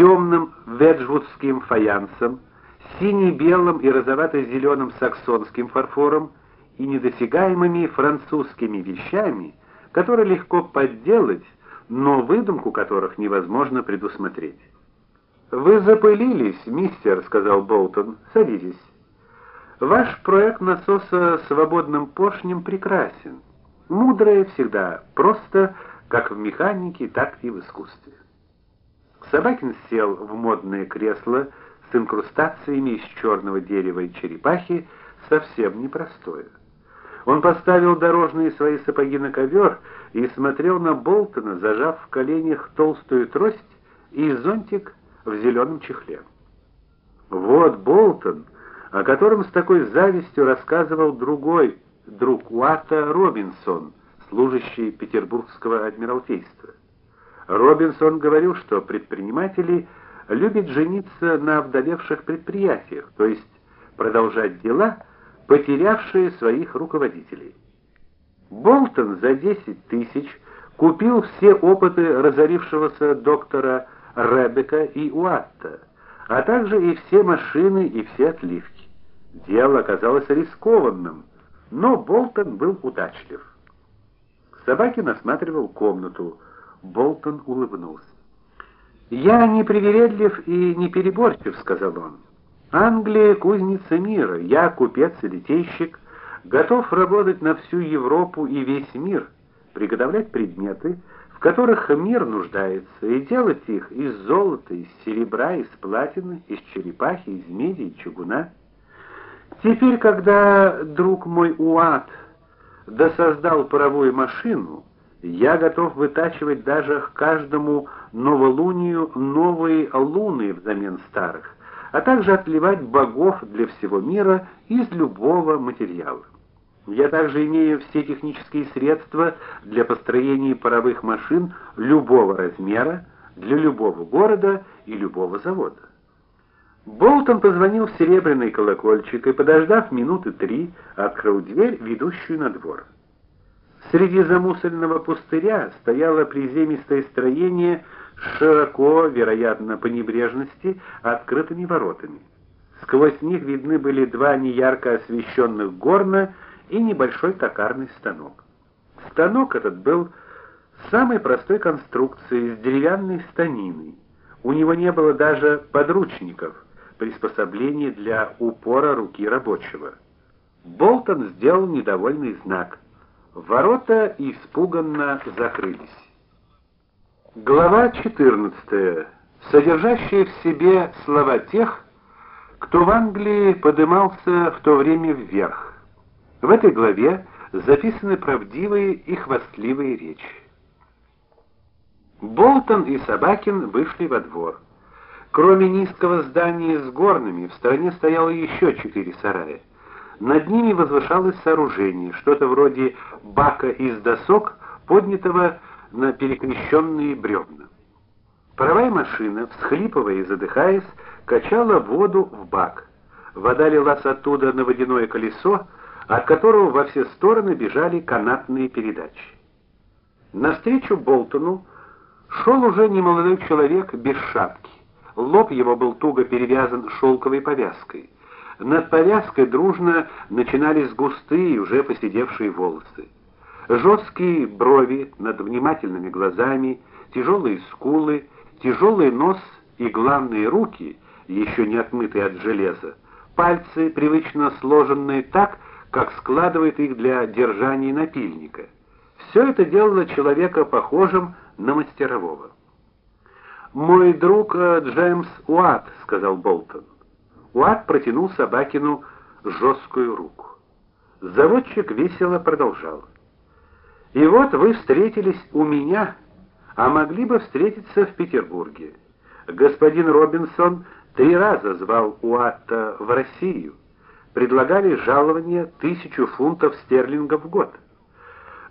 темным веджвудским фаянсом, сине-белым и розовато-зеленым саксонским фарфором и недосягаемыми французскими вещами, которые легко подделать, но выдумку которых невозможно предусмотреть. Вы запылились, мистер, сказал Болтон. Садитесь. Ваш проект насоса свободным поршнем прекрасен. Мудрое всегда, просто как в механике, так и в искусстве. Собакин сел в модное кресло с инкрустациями из черного дерева и черепахи, совсем непростое. Он поставил дорожные свои сапоги на ковер и смотрел на Болтона, зажав в коленях толстую трость и зонтик в зеленом чехле. Вот Болтон, о котором с такой завистью рассказывал другой друг Уата Робинсон, служащий Петербургского адмиралтейства. Робинсон говорил, что предприниматели любят жениться на вдовевших предприятиях, то есть продолжать дела, потерявшие своих руководителей. Болтон за 10 тысяч купил все опыты разорившегося доктора Ребека и Уатта, а также и все машины и все отливки. Дело оказалось рискованным, но Болтон был удачлив. Собакин осматривал комнату. Болтон улыбнулся. "Я не привередлив и не переборчив", сказал он. "Англия кузница мира, я купец и литейщик, готов работать на всю Европу и весь мир, приготовлять предметы, в которых мир нуждается, и делать их из золота, из серебра, из платины, из черепахи, из меди и чугуна. Теперь, когда друг мой Уат досоздал паровую машину, я готов вытачивать даже к каждому новолунию новые луны взамен старых, а также отливать богов для всего мира из любого материала. Я также имею все технические средства для построения паровых машин любого размера для любого города и любого завода. Болтон позвонил в серебряный колокольчик и, подождав минуты три, открыл дверь, ведущую на двор. Среди замусоренного пустыря стояло приземистое строение с широко, вероятно, по небрежности, открытыми воротами. Сквозь них видны были два неярко освещенных горна и небольшой токарный станок. Станок этот был самой простой конструкции, с деревянной станиной. У него не было даже подручников, приспособлений для упора руки рабочего. Болтон сделал недовольный знак — Ворота испуганно закрылись. Глава 14, содержащая в себе слова тех, кто в Англии подымался в то время вверх. В этой главе записаны правдивые и хвастливые речи. Болтон и Собакин вышли во двор. Кроме низкого здания с горными, в стороне стояло еще четыре сарая. Над ними возвышалось сооружение, что-то вроде бака из досок, поднятого на перекрещенные бревна. Паровая машина, всхлипывая и задыхаясь, качала воду в бак. Вода лилась оттуда на водяное колесо, от которого во все стороны бежали канатные передачи. Навстречу Болтону шел уже немолодой человек без шапки. Лоб его был туго перевязан шелковой повязкой. Над повязкой дружно начинались густые, уже поседевшие волосы. Жесткие брови над внимательными глазами, тяжелые скулы, тяжелый нос и главные руки, еще не отмытые от железа. Пальцы, привычно сложенные так, как складывает их для держания напильника. Все это делало человека похожим на мастерового. Мой друг э, Джеймс Уатт, сказал Болтон. Уат протянул Собакину жесткую руку. Заводчик весело продолжал: "И вот вы встретились у меня, а могли бы встретиться в Петербурге. Господин Робинсон три раза звал Уатта в Россию, предлагали жалование тысячу фунтов стерлингов в год.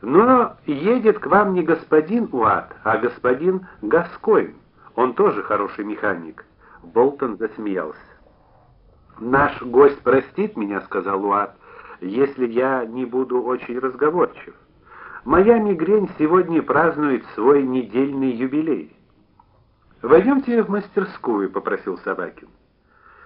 Но едет к вам не господин Уат, а господин Гаскойн. Он тоже хороший механик". Болтон засмеялся. Наш гость простит меня, сказал Уат, если я не буду очень разговорчив. Моя мигрень сегодня празднует свой недельный юбилей. Войдемте в мастерскую, попросил Собакин.